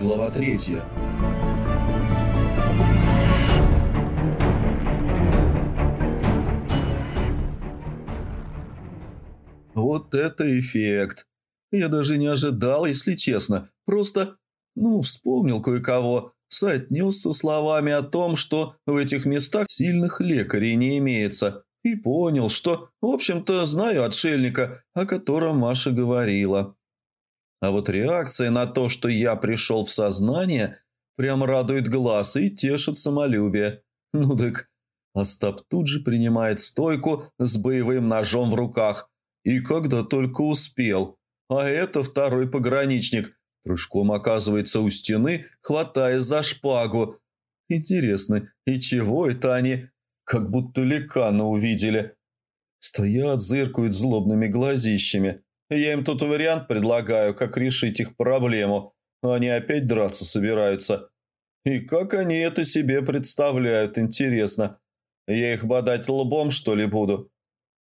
Глава третья. Вот это эффект! Я даже не ожидал, если честно. Просто, ну, вспомнил кое-кого, соотнес со словами о том, что в этих местах сильных лекарей не имеется, и понял, что, в общем-то, знаю отшельника, о котором Маша говорила. А вот реакция на то, что я пришел в сознание, прям радует глаз и тешит самолюбие. Ну так, Остап тут же принимает стойку с боевым ножом в руках. И когда только успел. А это второй пограничник. Прыжком оказывается у стены, хватаясь за шпагу. Интересно, и чего это они? Как будто ликана увидели. Стоят, зыркают злобными глазищами. Я им тут вариант предлагаю, как решить их проблему. Они опять драться собираются. И как они это себе представляют, интересно. Я их бодать лбом, что ли, буду?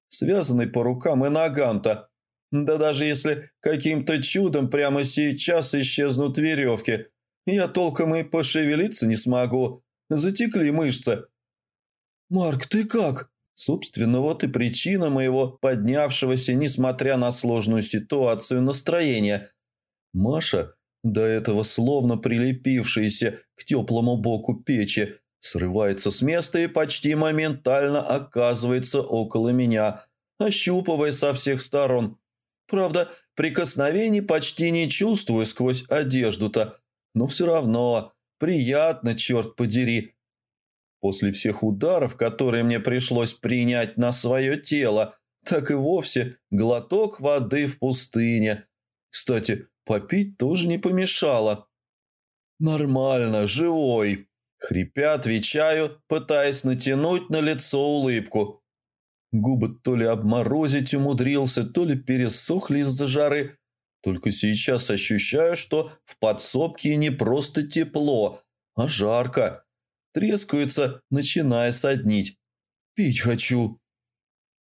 Связанный по рукам и ногам-то. Да даже если каким-то чудом прямо сейчас исчезнут веревки, я толком и пошевелиться не смогу. Затекли мышцы. «Марк, ты как?» Собственно, вот и причина моего поднявшегося, несмотря на сложную ситуацию, настроения. Маша, до этого словно прилепившаяся к теплому боку печи, срывается с места и почти моментально оказывается около меня, ощупывая со всех сторон. Правда, прикосновений почти не чувствую сквозь одежду-то, но все равно приятно, черт подери. После всех ударов, которые мне пришлось принять на свое тело, так и вовсе глоток воды в пустыне. Кстати, попить тоже не помешало. «Нормально, живой», — хрипя отвечаю, пытаясь натянуть на лицо улыбку. Губы то ли обморозить умудрился, то ли пересохли из-за жары. Только сейчас ощущаю, что в подсобке не просто тепло, а жарко трескаются, начиная соднить. Пить хочу.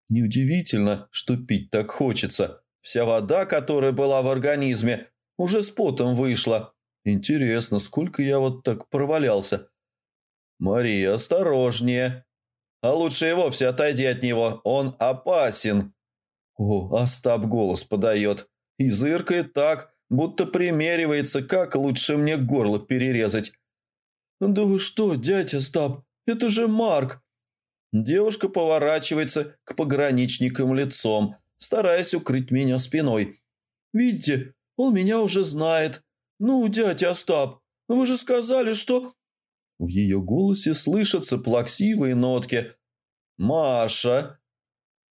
Неудивительно, что пить так хочется. Вся вода, которая была в организме, уже с потом вышла. Интересно, сколько я вот так провалялся. Мария, осторожнее. А лучше и вовсе отойди от него, он опасен. О, Остап голос подает. И зыркает так, будто примеривается, как лучше мне горло перерезать. «Да вы что, дядя Стаб, это же Марк!» Девушка поворачивается к пограничникам лицом, стараясь укрыть меня спиной. «Видите, он меня уже знает. Ну, дядя Остап, вы же сказали, что...» В ее голосе слышатся плаксивые нотки. «Маша!»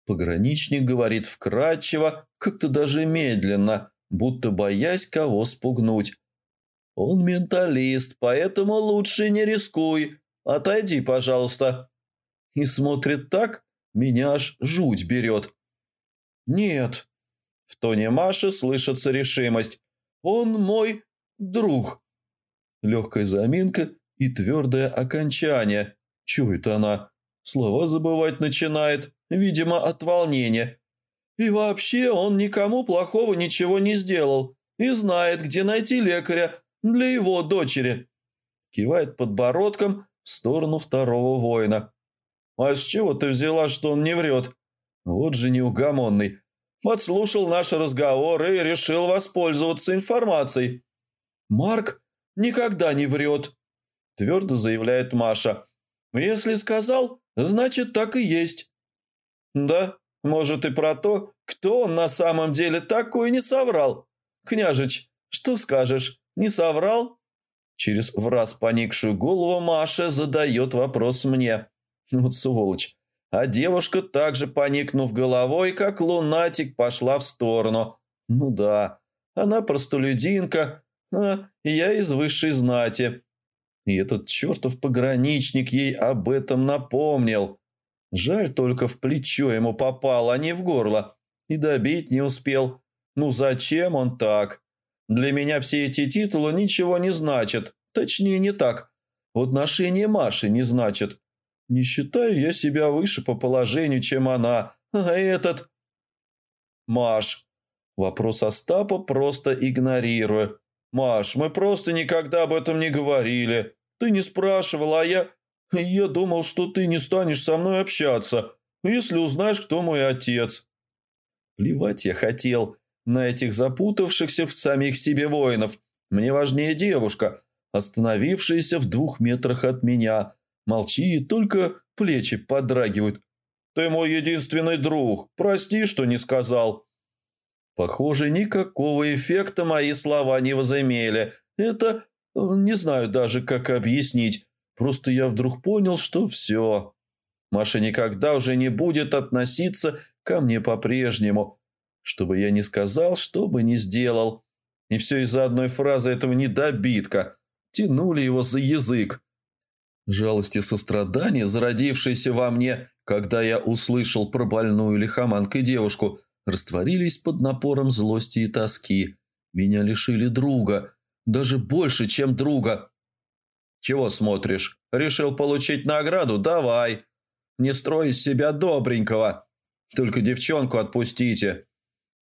Пограничник говорит вкрадчиво, как-то даже медленно, будто боясь кого спугнуть. «Он менталист, поэтому лучше не рискуй. Отойди, пожалуйста». И смотрит так, меня аж жуть берет. «Нет». В тоне Маши слышится решимость. «Он мой друг». Легкая заминка и твердое окончание. Это она? Слова забывать начинает, видимо, от волнения. И вообще он никому плохого ничего не сделал и знает, где найти лекаря, для его дочери!» Кивает подбородком в сторону второго воина. «А с чего ты взяла, что он не врет?» Вот же неугомонный. Подслушал наш разговор и решил воспользоваться информацией. «Марк никогда не врет», – твердо заявляет Маша. «Если сказал, значит так и есть». «Да, может и про то, кто он на самом деле такой не соврал. Княжич, что скажешь?» Не соврал?» Через враз поникшую голову Маша задает вопрос мне. Вот сволочь. А девушка, также поникнув головой, как лунатик, пошла в сторону. Ну да, она простолюдинка, а я из высшей знати. И этот чертов пограничник ей об этом напомнил. Жаль, только в плечо ему попал, а не в горло. И добить не успел. Ну зачем он так? Для меня все эти титулы ничего не значат. Точнее, не так. В отношении Маши не значат. Не считаю я себя выше по положению, чем она, А этот...» «Маш». Вопрос Остапа просто игнорируя. «Маш, мы просто никогда об этом не говорили. Ты не спрашивала, а я... Я думал, что ты не станешь со мной общаться, если узнаешь, кто мой отец». Плевать я хотел на этих запутавшихся в самих себе воинов. Мне важнее девушка, остановившаяся в двух метрах от меня. Молчи, только плечи подрагивают. «Ты мой единственный друг. Прости, что не сказал». Похоже, никакого эффекта мои слова не возымели. Это... не знаю даже, как объяснить. Просто я вдруг понял, что все. Маша никогда уже не будет относиться ко мне по-прежнему. Что бы я ни сказал, что бы ни сделал. И все из-за одной фразы этого недобитка. Тянули его за язык. Жалость и сострадание, зародившиеся во мне, когда я услышал про больную лихоманкой девушку, растворились под напором злости и тоски. Меня лишили друга. Даже больше, чем друга. «Чего смотришь? Решил получить награду? Давай. Не строй из себя добренького. Только девчонку отпустите».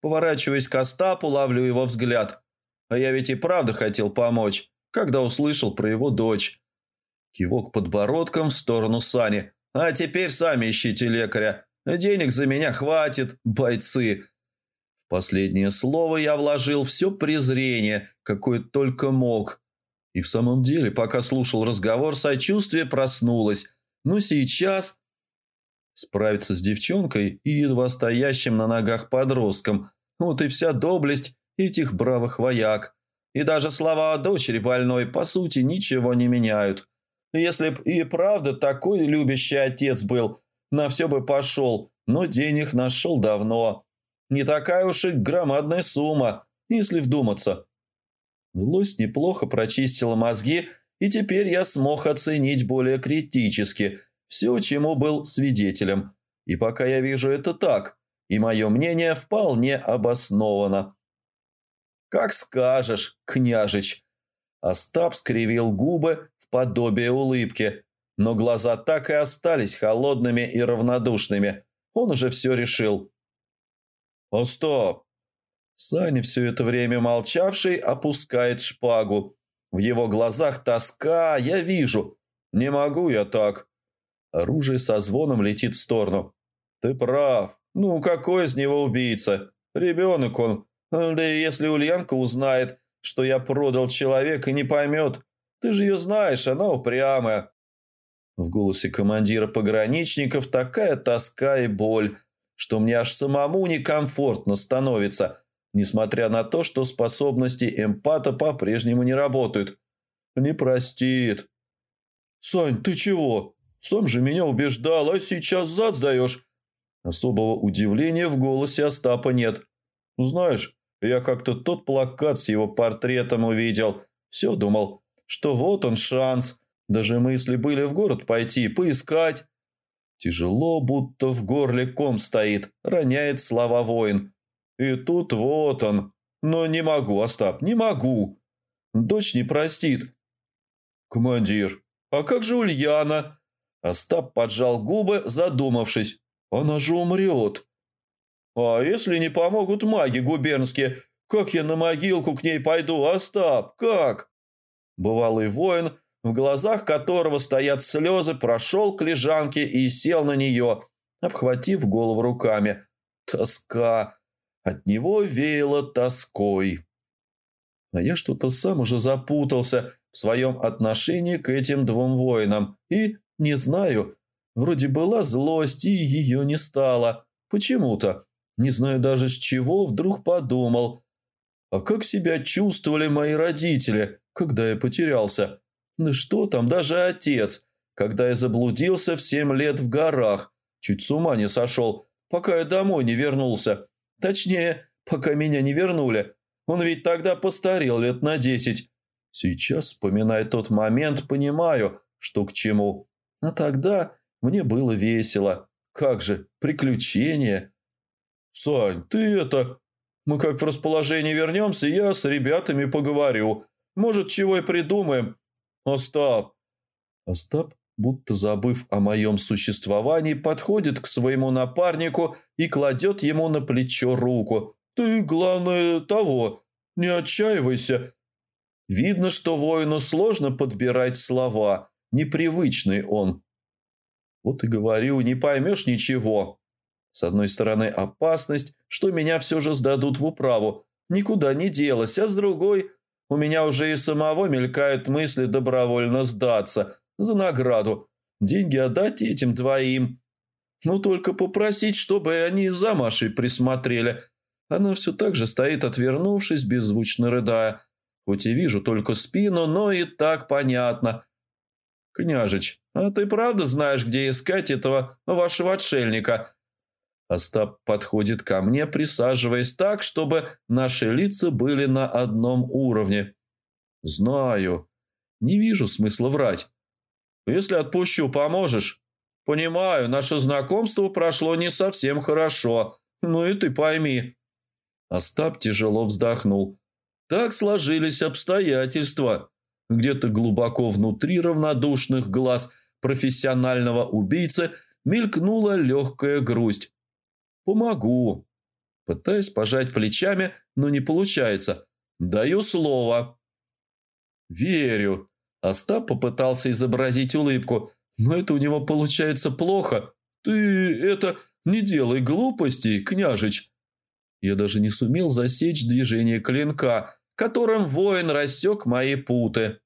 Поворачиваясь к Остапу, ловлю его взгляд. А я ведь и правда хотел помочь, когда услышал про его дочь. Кивок подбородком в сторону Сани. «А теперь сами ищите лекаря. Денег за меня хватит, бойцы». В последнее слово я вложил все презрение, какое только мог. И в самом деле, пока слушал разговор, сочувствие проснулось. Но сейчас... Справиться с девчонкой и едва стоящим на ногах подростком. Вот и вся доблесть этих бравых вояк. И даже слова о дочери больной, по сути, ничего не меняют. Если б и правда такой любящий отец был, на все бы пошел, но денег нашел давно. Не такая уж и громадная сумма, если вдуматься. Злость неплохо прочистила мозги, и теперь я смог оценить более критически все, чему был свидетелем. И пока я вижу это так, и мое мнение вполне обосновано. «Как скажешь, княжич!» Остап скривил губы в подобие улыбки, но глаза так и остались холодными и равнодушными. Он уже все решил. «Остап!» Саня, все это время молчавший, опускает шпагу. В его глазах тоска, я вижу. «Не могу я так!» Оружие со звоном летит в сторону. «Ты прав. Ну, какой из него убийца? Ребенок он, да и если Ульянка узнает, что я продал человека, не поймет. Ты же ее знаешь, она упрямая». В голосе командира пограничников такая тоска и боль, что мне аж самому некомфортно становится, несмотря на то, что способности эмпата по-прежнему не работают. Не простит. «Сань, ты чего? Сам же меня убеждал, а сейчас зад сдаешь». Особого удивления в голосе Остапа нет. «Знаешь, я как-то тот плакат с его портретом увидел. Все думал, что вот он шанс. Даже мысли были в город пойти, поискать. Тяжело, будто в горле ком стоит, роняет слова воин. И тут вот он. Но не могу, Остап, не могу. Дочь не простит. Командир, а как же Ульяна? Остап поджал губы, задумавшись. Она же умрет. «А если не помогут маги губернские, как я на могилку к ней пойду, Остап, как?» Бывалый воин, в глазах которого стоят слезы, прошел к лежанке и сел на нее, обхватив голову руками. Тоска. От него веяло тоской. А я что-то сам уже запутался в своем отношении к этим двум воинам. И, не знаю, вроде была злость, и ее не стало. Почему-то. Не знаю даже с чего, вдруг подумал. А как себя чувствовали мои родители, когда я потерялся? Ну что там, даже отец, когда я заблудился в семь лет в горах. Чуть с ума не сошел, пока я домой не вернулся. Точнее, пока меня не вернули. Он ведь тогда постарел лет на десять. Сейчас, вспоминая тот момент, понимаю, что к чему. А тогда мне было весело. Как же, приключения. «Сань, ты это... Мы как в расположении вернемся, я с ребятами поговорю. Может, чего и придумаем. Остап». Остап будто забыв о моем существовании, подходит к своему напарнику и кладет ему на плечо руку. «Ты, главное, того, не отчаивайся». Видно, что воину сложно подбирать слова, непривычный он. Вот и говорю, не поймешь ничего. С одной стороны, опасность, что меня все же сдадут в управу, никуда не делась, а с другой, у меня уже и самого мелькают мысли добровольно сдаться – за награду. Деньги отдать этим двоим. Ну, только попросить, чтобы они за Машей присмотрели. Она все так же стоит, отвернувшись, беззвучно рыдая. Хоть и вижу только спину, но и так понятно. «Княжич, а ты правда знаешь, где искать этого вашего отшельника?» Остап подходит ко мне, присаживаясь так, чтобы наши лица были на одном уровне. «Знаю. Не вижу смысла врать. Если отпущу, поможешь? Понимаю, наше знакомство прошло не совсем хорошо. Ну и ты пойми. Остап тяжело вздохнул. Так сложились обстоятельства. Где-то глубоко внутри равнодушных глаз профессионального убийцы мелькнула легкая грусть. «Помогу». Пытаюсь пожать плечами, но не получается. Даю слово. «Верю», Остап попытался изобразить улыбку, но это у него получается плохо. «Ты это... не делай глупостей, княжич!» Я даже не сумел засечь движение клинка, которым воин рассек мои путы.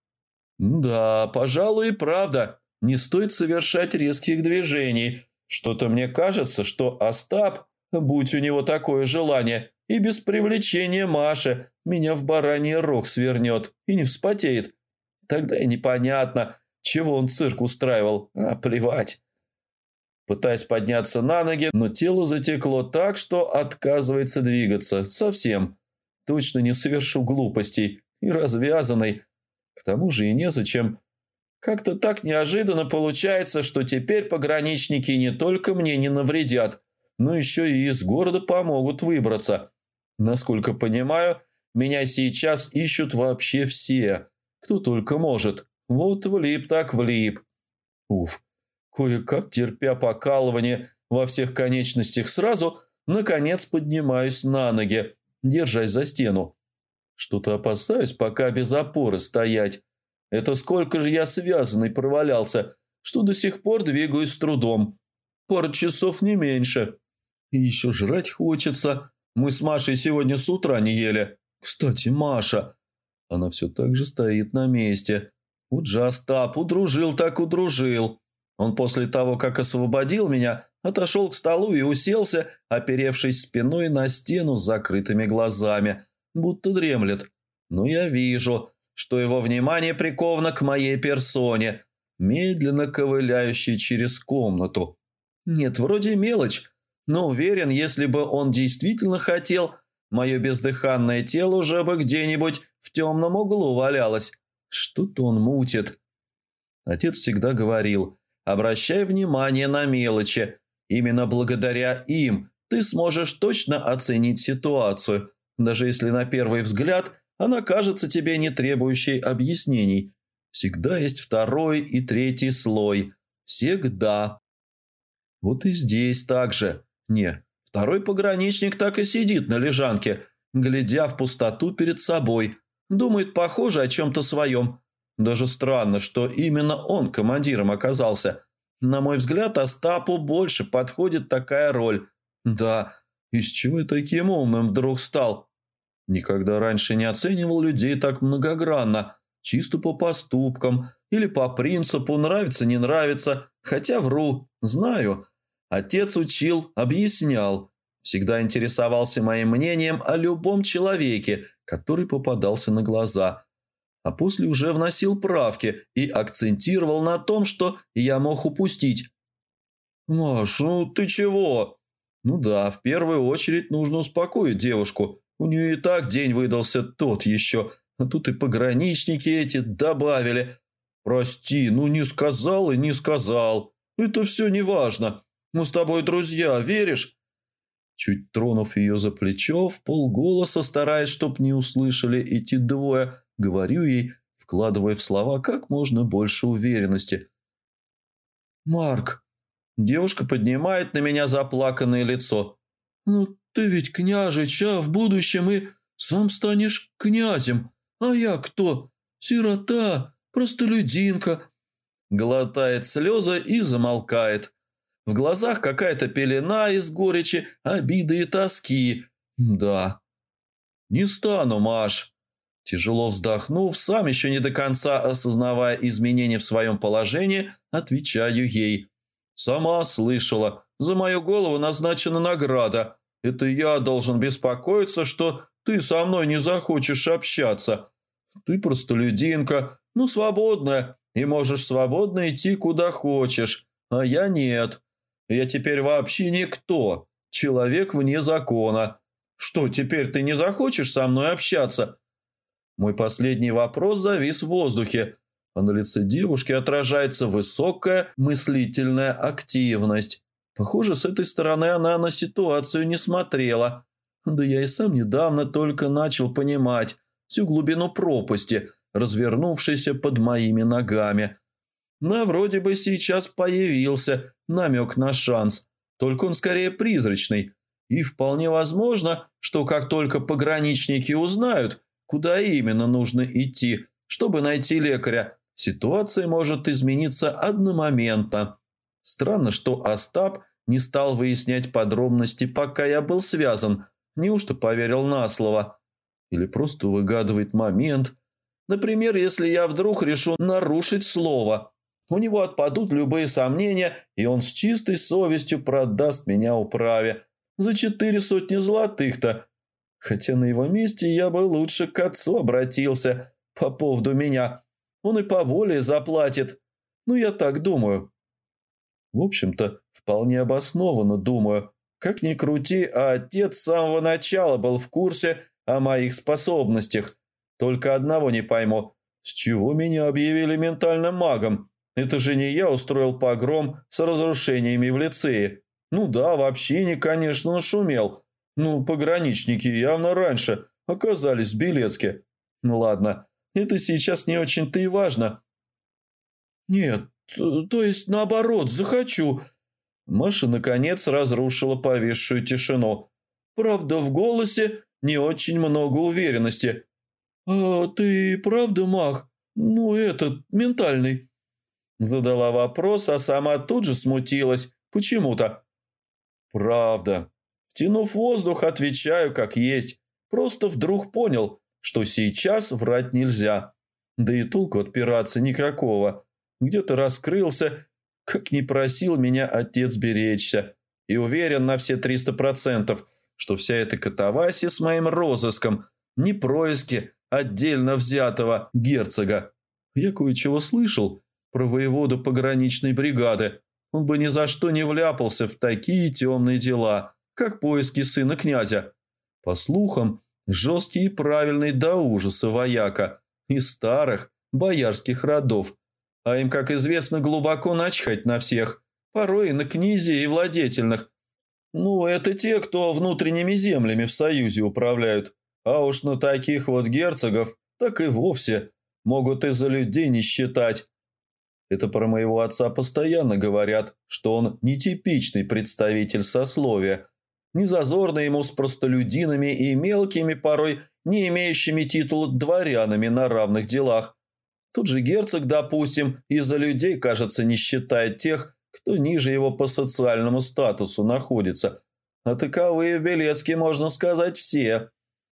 «Да, пожалуй, и правда. Не стоит совершать резких движений. Что-то мне кажется, что Остап, будь у него такое желание, и без привлечения Маши, меня в бараний рог свернет и не вспотеет. Тогда и непонятно, чего он цирк устраивал. А, плевать. Пытаясь подняться на ноги, но тело затекло так, что отказывается двигаться. Совсем. Точно не совершу глупостей. И развязанный. К тому же и незачем. Как-то так неожиданно получается, что теперь пограничники не только мне не навредят, но еще и из города помогут выбраться. Насколько понимаю, меня сейчас ищут вообще все кто только может. Вот влип так влип. Уф, кое-как терпя покалывание во всех конечностях сразу, наконец поднимаюсь на ноги, держась за стену. Что-то опасаюсь пока без опоры стоять. Это сколько же я связанный провалялся, что до сих пор двигаюсь с трудом. Пару часов не меньше. И еще жрать хочется. Мы с Машей сегодня с утра не ели. Кстати, Маша, она все так же стоит на месте. Вот же Остап удружил так удружил. Он после того, как освободил меня, отошел к столу и уселся, оперевшись спиной на стену с закрытыми глазами, будто дремлет. Но я вижу, что его внимание приковано к моей персоне, медленно ковыляющей через комнату. Нет, вроде мелочь, но уверен, если бы он действительно хотел, мое бездыханное тело уже бы где-нибудь в темном углу валялась. Что-то он мутит. Отец всегда говорил, обращай внимание на мелочи. Именно благодаря им ты сможешь точно оценить ситуацию, даже если на первый взгляд она кажется тебе не требующей объяснений. Всегда есть второй и третий слой. Всегда. Вот и здесь так же. Не, второй пограничник так и сидит на лежанке, глядя в пустоту перед собой – Думает, похоже, о чем-то своем. Даже странно, что именно он командиром оказался. На мой взгляд, Остапу больше подходит такая роль. Да, из чего я таким умным вдруг стал? Никогда раньше не оценивал людей так многогранно, чисто по поступкам или по принципу «нравится, не нравится», хотя вру, знаю. Отец учил, объяснял, всегда интересовался моим мнением о любом человеке, который попадался на глаза, а после уже вносил правки и акцентировал на том, что я мог упустить. «Маш, ну ты чего?» «Ну да, в первую очередь нужно успокоить девушку. У нее и так день выдался тот еще, а тут и пограничники эти добавили. Прости, ну не сказал и не сказал. Это все не важно. Мы с тобой друзья, веришь? Чуть тронув ее за плечо, в полголоса, стараясь, чтоб не услышали эти двое, говорю ей, вкладывая в слова как можно больше уверенности. Марк. Девушка поднимает на меня заплаканное лицо. Ну, ты ведь княжич, а в будущем и сам станешь князем. А я кто? Сирота, простолюдинка. Глотает слезы и замолкает. В глазах какая-то пелена из горечи, обиды и тоски. Да. Не стану, Маш. Тяжело вздохнув, сам еще не до конца осознавая изменения в своем положении, отвечаю ей. «Сама слышала. За мою голову назначена награда. Это я должен беспокоиться, что ты со мной не захочешь общаться. Ты простолюдинка, ну, свободная, и можешь свободно идти куда хочешь, а я нет. Я теперь вообще никто, человек вне закона. Что, теперь ты не захочешь со мной общаться?» Мой последний вопрос завис в воздухе, а на лице девушки отражается высокая мыслительная активность. Похоже, с этой стороны она на ситуацию не смотрела. Да я и сам недавно только начал понимать всю глубину пропасти, развернувшейся под моими ногами. Но вроде бы сейчас появился намек на шанс, только он скорее призрачный. И вполне возможно, что как только пограничники узнают, куда именно нужно идти, чтобы найти лекаря, ситуация может измениться одномоментно. Странно, что Остап не стал выяснять подробности, пока я был связан. Неужто поверил на слово? Или просто выгадывает момент? Например, если я вдруг решу нарушить слово. У него отпадут любые сомнения, и он с чистой совестью продаст меня управе. За четыре сотни золотых-то. Хотя на его месте я бы лучше к отцу обратился по поводу меня. Он и поболее заплатит. Ну, я так думаю. В общем-то, вполне обоснованно думаю. Как ни крути, а отец с самого начала был в курсе о моих способностях. Только одного не пойму. С чего меня объявили ментальным магом? Это же не я устроил погром с разрушениями в лицее. Ну да, вообще не, конечно, шумел. Ну, пограничники явно раньше оказались в Белецке. Ну ладно, это сейчас не очень-то и важно. Нет, то есть наоборот, захочу. Маша, наконец, разрушила повисшую тишину. Правда, в голосе не очень много уверенности. «А ты правда маг? Ну, этот, ментальный?» Задала вопрос, а сама тут же смутилась. Почему-то. «Правда», Втянув воздух, отвечаю как есть. Просто вдруг понял, что сейчас врать нельзя. Да и толку отпираться никакого. Где-то раскрылся, как не просил меня отец беречься. И уверен на все триста процентов, что вся эта катавасия с моим розыском не происки отдельно взятого герцога. Я кое-чего слышал про воеводу пограничной бригады. Он бы ни за что не вляпался в такие темные дела как поиски сына князя. По слухам, жесткий и правильный до ужаса вояка из старых боярских родов, а им, как известно, глубоко начхать на всех, порой и на князей и владетельных. Ну, это те, кто внутренними землями в союзе управляют, а уж на таких вот герцогов так и вовсе могут из-за людей не считать. Это про моего отца постоянно говорят, что он нетипичный представитель сословия – не зазорно ему с простолюдинами и мелкими, порой не имеющими титула дворянами на равных делах. Тут же герцог, допустим, из-за людей, кажется, не считает тех, кто ниже его по социальному статусу находится. А таковые в Белецке, можно сказать, все,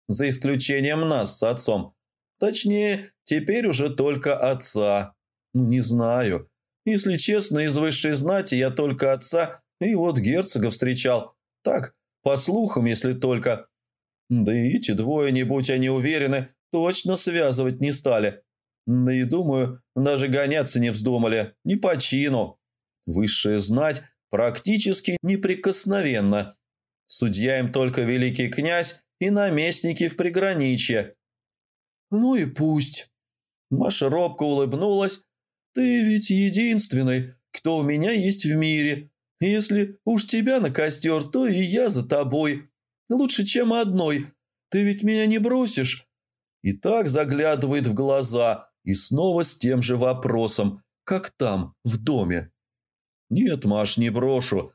за исключением нас с отцом. Точнее, теперь уже только отца. Ну, не знаю. Если честно, из высшей знати я только отца и вот герцога встречал. Так, по слухам, если только. Да и эти двое, не будь они уверены, точно связывать не стали. Да и думаю, даже гоняться не вздумали, не по чину. Высшая знать практически неприкосновенно. Судья им только великий князь и наместники в приграничье. Ну и пусть. Маша робко улыбнулась. Ты ведь единственный, кто у меня есть в мире. Если уж тебя на костер, то и я за тобой. Лучше, чем одной. Ты ведь меня не бросишь?» И так заглядывает в глаза и снова с тем же вопросом, как там, в доме. «Нет, Маш, не брошу».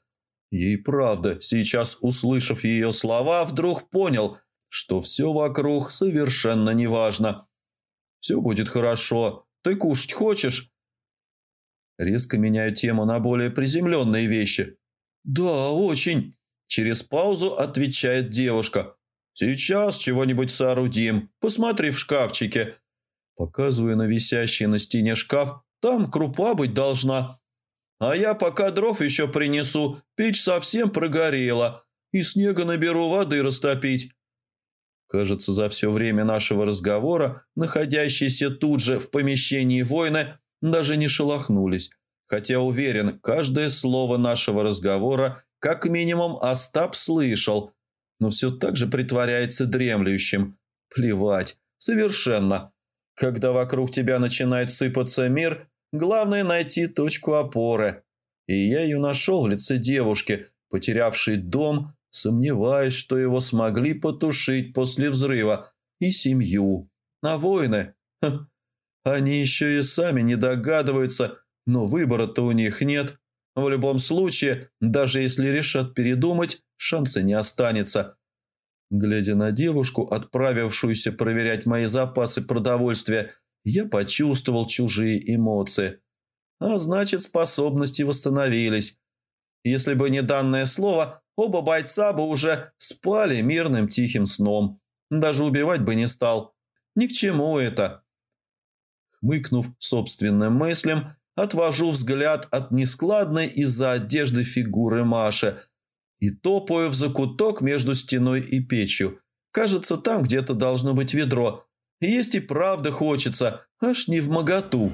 Ей правда, сейчас, услышав ее слова, вдруг понял, что все вокруг совершенно неважно. «Все будет хорошо. Ты кушать хочешь?» Резко меняю тему на более приземленные вещи. «Да, очень», – через паузу отвечает девушка. «Сейчас чего-нибудь соорудим. Посмотри в шкафчике». Показываю на висящий на стене шкаф. «Там крупа быть должна». «А я пока дров еще принесу. Печь совсем прогорела. И снега наберу воды растопить». Кажется, за все время нашего разговора, находящиеся тут же в помещении воины, даже не шелохнулись. Хотя уверен, каждое слово нашего разговора как минимум Остап слышал, но все так же притворяется дремлющим. Плевать, совершенно. Когда вокруг тебя начинает сыпаться мир, главное найти точку опоры. И я ее нашел в лице девушки, потерявшей дом, сомневаясь, что его смогли потушить после взрыва, и семью. А воины? Ха, они еще и сами не догадываются, но выбора-то у них нет. В любом случае, даже если решат передумать, шанса не останется. Глядя на девушку, отправившуюся проверять мои запасы продовольствия, я почувствовал чужие эмоции. А значит, способности восстановились. Если бы не данное слово, оба бойца бы уже спали мирным тихим сном. Даже убивать бы не стал. Ни к чему это. Хмыкнув собственным мыслям, отвожу взгляд от нескладной из-за одежды фигуры Маши и топаю в закуток между стеной и печью. Кажется, там где-то должно быть ведро. Есть и правда хочется, аж не в моготу.